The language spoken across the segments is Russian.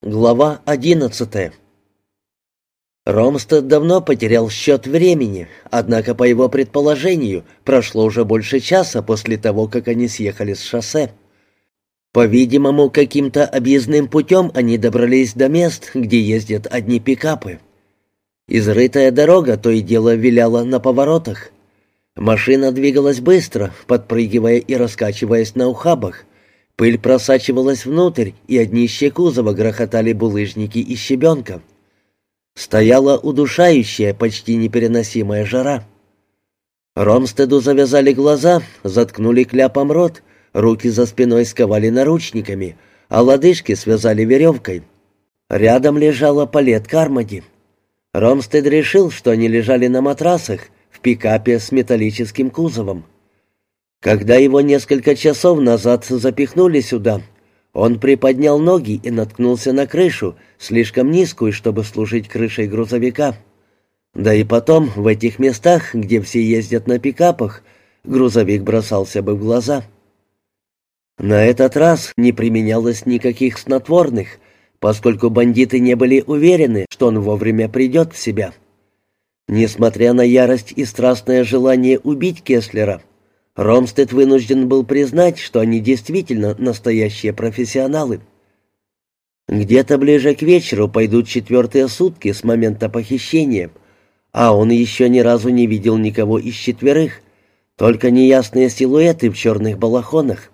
Глава одиннадцатая Ромстед давно потерял счет времени, однако, по его предположению, прошло уже больше часа после того, как они съехали с шоссе. По-видимому, каким-то объездным путем они добрались до мест, где ездят одни пикапы. Изрытая дорога то и дело виляла на поворотах. Машина двигалась быстро, подпрыгивая и раскачиваясь на ухабах. Пыль просачивалась внутрь, и одни днища кузова грохотали булыжники и щебенка. Стояла удушающая, почти непереносимая жара. Ромстеду завязали глаза, заткнули кляпом рот, руки за спиной сковали наручниками, а лодыжки связали веревкой. Рядом лежала палет Кармоди. Ромстед решил, что они лежали на матрасах в пикапе с металлическим кузовом. Когда его несколько часов назад запихнули сюда, он приподнял ноги и наткнулся на крышу, слишком низкую, чтобы служить крышей грузовика. Да и потом, в этих местах, где все ездят на пикапах, грузовик бросался бы в глаза. На этот раз не применялось никаких снотворных, поскольку бандиты не были уверены, что он вовремя придет в себя. Несмотря на ярость и страстное желание убить Кеслера, Ромстед вынужден был признать, что они действительно настоящие профессионалы. Где-то ближе к вечеру пойдут четвертые сутки с момента похищения, а он еще ни разу не видел никого из четверых, только неясные силуэты в черных балахонах.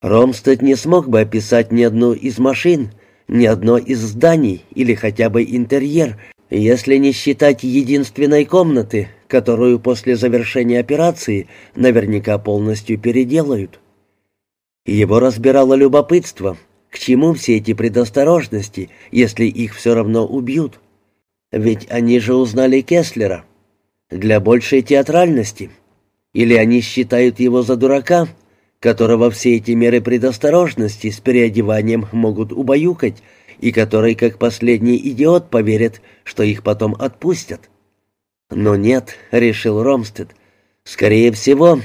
Ромстед не смог бы описать ни одну из машин, ни одно из зданий или хотя бы интерьер, если не считать единственной комнаты, которую после завершения операции наверняка полностью переделают. Его разбирало любопытство, к чему все эти предосторожности, если их все равно убьют. Ведь они же узнали Кеслера. Для большей театральности. Или они считают его за дурака, которого все эти меры предосторожности с переодеванием могут убаюкать, и который, как последний идиот, поверит, что их потом отпустят. Но нет, решил Ромстед. Скорее всего,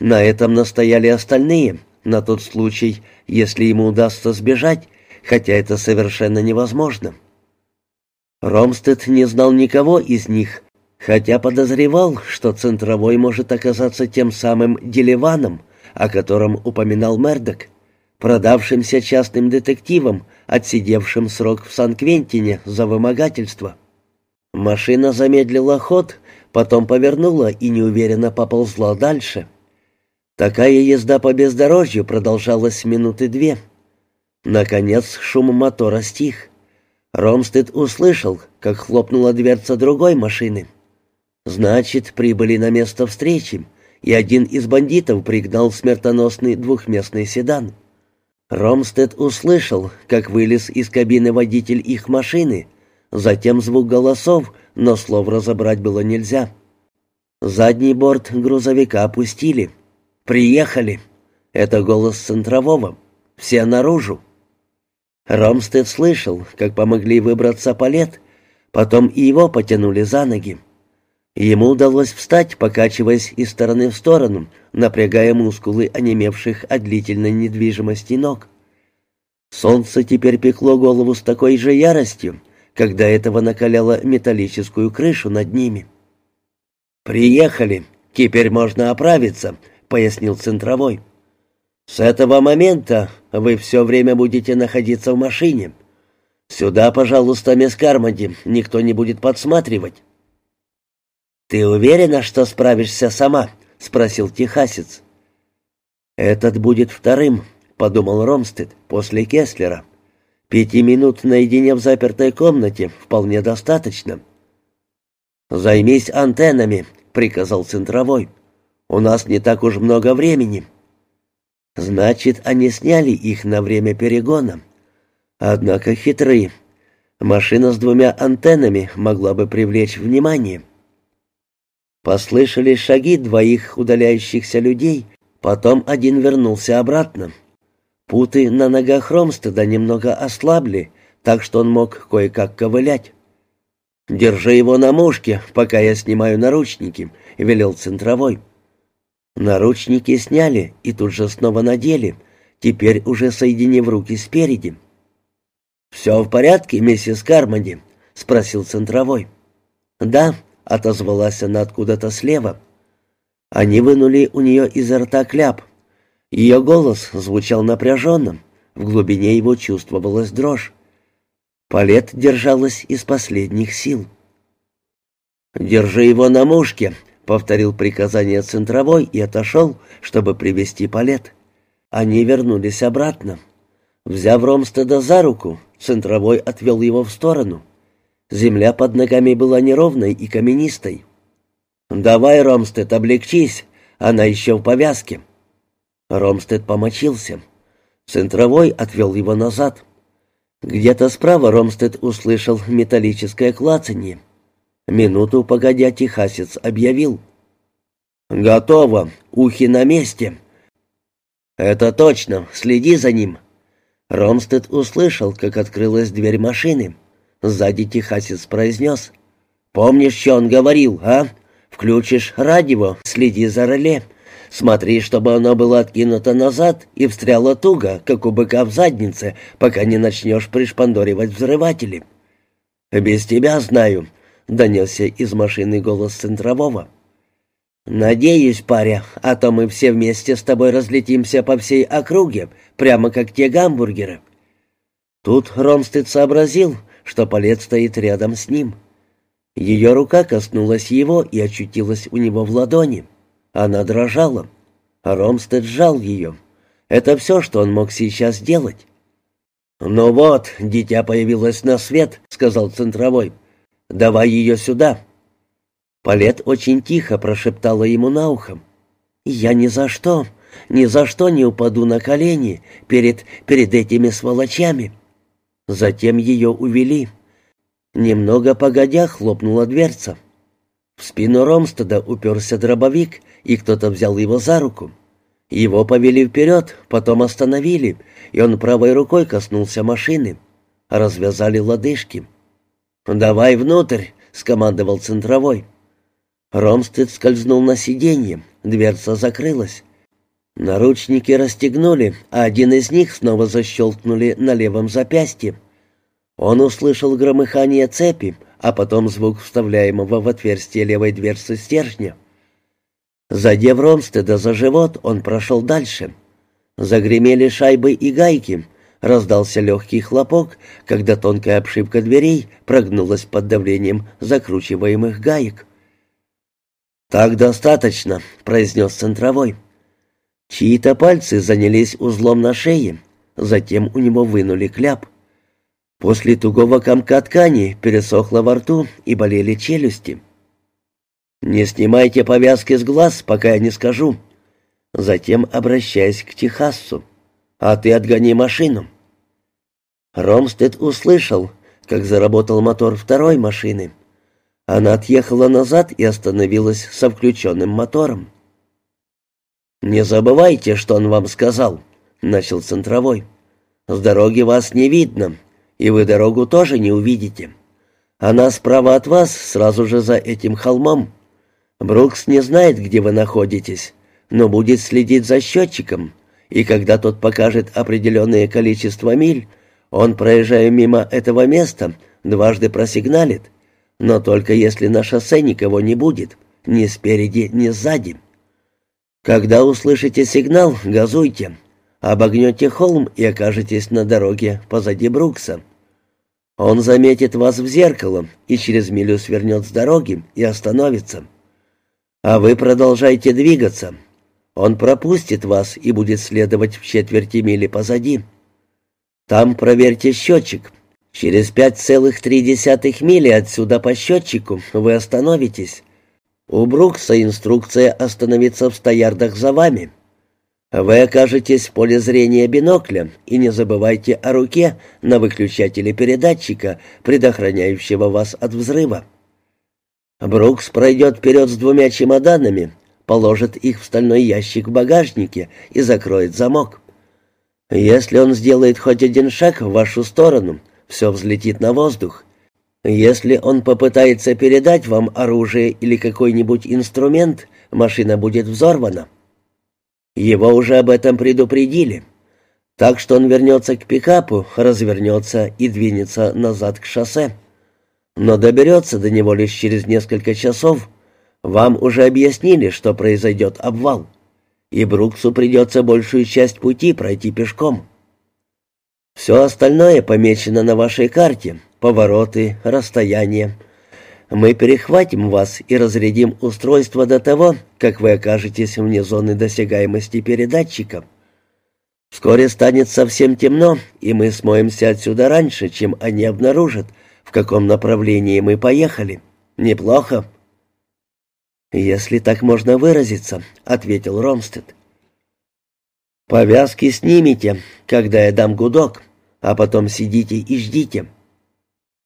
на этом настояли остальные, на тот случай, если ему удастся сбежать, хотя это совершенно невозможно. Ромстед не знал никого из них, хотя подозревал, что центровой может оказаться тем самым Деливаном, о котором упоминал Мердок, продавшимся частным детективом, отсидевшим срок в Сан-Квентине за вымогательство. Машина замедлила ход, потом повернула и неуверенно поползла дальше. Такая езда по бездорожью продолжалась минуты две. Наконец шум мотора стих. Ромстед услышал, как хлопнула дверца другой машины. Значит, прибыли на место встречи, и один из бандитов пригнал смертоносный двухместный седан. Ромстед услышал, как вылез из кабины водитель их машины — Затем звук голосов, но слов разобрать было нельзя. Задний борт грузовика опустили. «Приехали!» Это голос центрового. «Все наружу!» Ромстед слышал, как помогли выбраться палет, потом и его потянули за ноги. Ему удалось встать, покачиваясь из стороны в сторону, напрягая мускулы онемевших от длительной недвижимости ног. Солнце теперь пекло голову с такой же яростью, когда этого накаляло металлическую крышу над ними. «Приехали, теперь можно оправиться», — пояснил центровой. «С этого момента вы все время будете находиться в машине. Сюда, пожалуйста, мисс Кармоди, никто не будет подсматривать». «Ты уверена, что справишься сама?» — спросил техасец. «Этот будет вторым», — подумал Ромстед, — «после Кеслера». Пяти минут наедине в запертой комнате вполне достаточно. «Займись антеннами», — приказал центровой. «У нас не так уж много времени». Значит, они сняли их на время перегона. Однако хитрые. Машина с двумя антеннами могла бы привлечь внимание. Послышались шаги двоих удаляющихся людей, потом один вернулся обратно. Путы на ногах Ромстеда немного ослабли, так что он мог кое-как ковылять. «Держи его на мушке, пока я снимаю наручники», — велел центровой. Наручники сняли и тут же снова надели, теперь уже соединив руки спереди. «Все в порядке, миссис Кармоди?» — спросил центровой. «Да», — отозвалась она откуда-то слева. Они вынули у нее изо рта кляп. Ее голос звучал напряженным, в глубине его чувствовалась дрожь. Палет держалась из последних сил. «Держи его на мушке», — повторил приказание центровой и отошел, чтобы привести Палет. Они вернулись обратно. Взяв Ромстеда за руку, центровой отвел его в сторону. Земля под ногами была неровной и каменистой. «Давай, Ромстед, облегчись, она еще в повязке». Ромстед помочился. Центровой отвел его назад. Где-то справа Ромстед услышал металлическое клацанье. Минуту погодя техасец объявил. «Готово, ухи на месте». «Это точно, следи за ним». Ромстед услышал, как открылась дверь машины. Сзади техасец произнес. «Помнишь, что он говорил, а? Включишь радио, следи за реле. Смотри, чтобы оно было откинуто назад и встряло туго, как у быка в заднице, пока не начнешь пришпандоривать взрыватели». «Без тебя знаю», — донесся из машины голос центрового. «Надеюсь, паря, а то мы все вместе с тобой разлетимся по всей округе, прямо как те гамбургеры». Тут Ромстед сообразил, что Палет стоит рядом с ним. Ее рука коснулась его и очутилась у него в ладони. Она дрожала. Ромстед сжал ее. Это все, что он мог сейчас сделать. «Ну вот, дитя появилось на свет», — сказал центровой. «Давай ее сюда». Палет очень тихо прошептала ему на ухо. «Я ни за что, ни за что не упаду на колени перед, перед этими сволочами». Затем ее увели. Немного погодя хлопнула дверца. В спину Ромстеда уперся дробовик, и кто-то взял его за руку. Его повели вперед, потом остановили, и он правой рукой коснулся машины. Развязали лодыжки. «Давай внутрь», — скомандовал центровой. Ромстед скользнул на сиденье, дверца закрылась. Наручники расстегнули, а один из них снова защелкнули на левом запястье. Он услышал громыхание цепи, а потом звук вставляемого в отверстие левой дверцы стержня. Задев Ромстеда за живот, он прошел дальше. Загремели шайбы и гайки. Раздался легкий хлопок, когда тонкая обшивка дверей прогнулась под давлением закручиваемых гаек. «Так достаточно», — произнес центровой. Чьи-то пальцы занялись узлом на шее, затем у него вынули кляп. После тугого комка ткани пересохло во рту и болели челюсти. «Не снимайте повязки с глаз, пока я не скажу». Затем, обращаясь к Техассу, «А ты отгони машину». Ромстед услышал, как заработал мотор второй машины. Она отъехала назад и остановилась со включенным мотором. «Не забывайте, что он вам сказал», — начал центровой. «С дороги вас не видно, и вы дорогу тоже не увидите. Она справа от вас, сразу же за этим холмом. Брукс не знает, где вы находитесь, но будет следить за счетчиком, и когда тот покажет определенное количество миль, он, проезжая мимо этого места, дважды просигналит, но только если на шоссе никого не будет, ни спереди, ни сзади. Когда услышите сигнал, газуйте, обогнете холм и окажетесь на дороге позади Брукса. Он заметит вас в зеркало и через милю свернет с дороги и остановится. А вы продолжайте двигаться. Он пропустит вас и будет следовать в четверти мили позади. Там проверьте счетчик. Через пять целых три десятых мили отсюда по счетчику вы остановитесь. У Брукса инструкция остановиться в стоярдах за вами. Вы окажетесь в поле зрения бинокля, и не забывайте о руке на выключателе передатчика, предохраняющего вас от взрыва. Брукс пройдет вперед с двумя чемоданами, положит их в стальной ящик в багажнике и закроет замок. Если он сделает хоть один шаг в вашу сторону, все взлетит на воздух. Если он попытается передать вам оружие или какой-нибудь инструмент, машина будет взорвана. Его уже об этом предупредили. Так что он вернется к пикапу, развернется и двинется назад к шоссе. Но доберется до него лишь через несколько часов. Вам уже объяснили, что произойдет обвал. И Бруксу придется большую часть пути пройти пешком. Все остальное помечено на вашей карте. Повороты, расстояние. Мы перехватим вас и разрядим устройство до того, как вы окажетесь вне зоны досягаемости передатчика. Вскоре станет совсем темно, и мы смоемся отсюда раньше, чем они обнаружат, в каком направлении мы поехали. Неплохо?» «Если так можно выразиться», — ответил Ромстед. «Повязки снимите, когда я дам гудок, а потом сидите и ждите».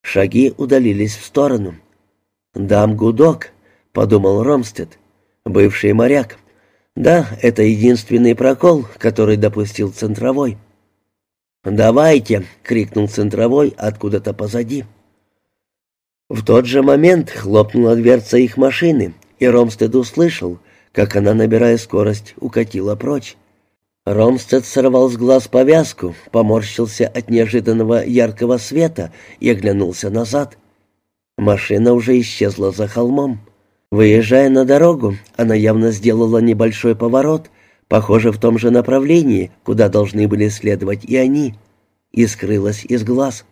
Шаги удалились в сторону. «Дам гудок», — подумал Ромстед, бывший моряк. Да, это единственный прокол, который допустил центровой. «Давайте!» — крикнул центровой откуда-то позади. В тот же момент хлопнула дверца их машины, и Ромстед услышал, как она, набирая скорость, укатила прочь. Ромстед сорвал с глаз повязку, поморщился от неожиданного яркого света и оглянулся назад. Машина уже исчезла за холмом. Выезжая на дорогу, она явно сделала небольшой поворот, похоже, в том же направлении, куда должны были следовать и они, и скрылась из глаз.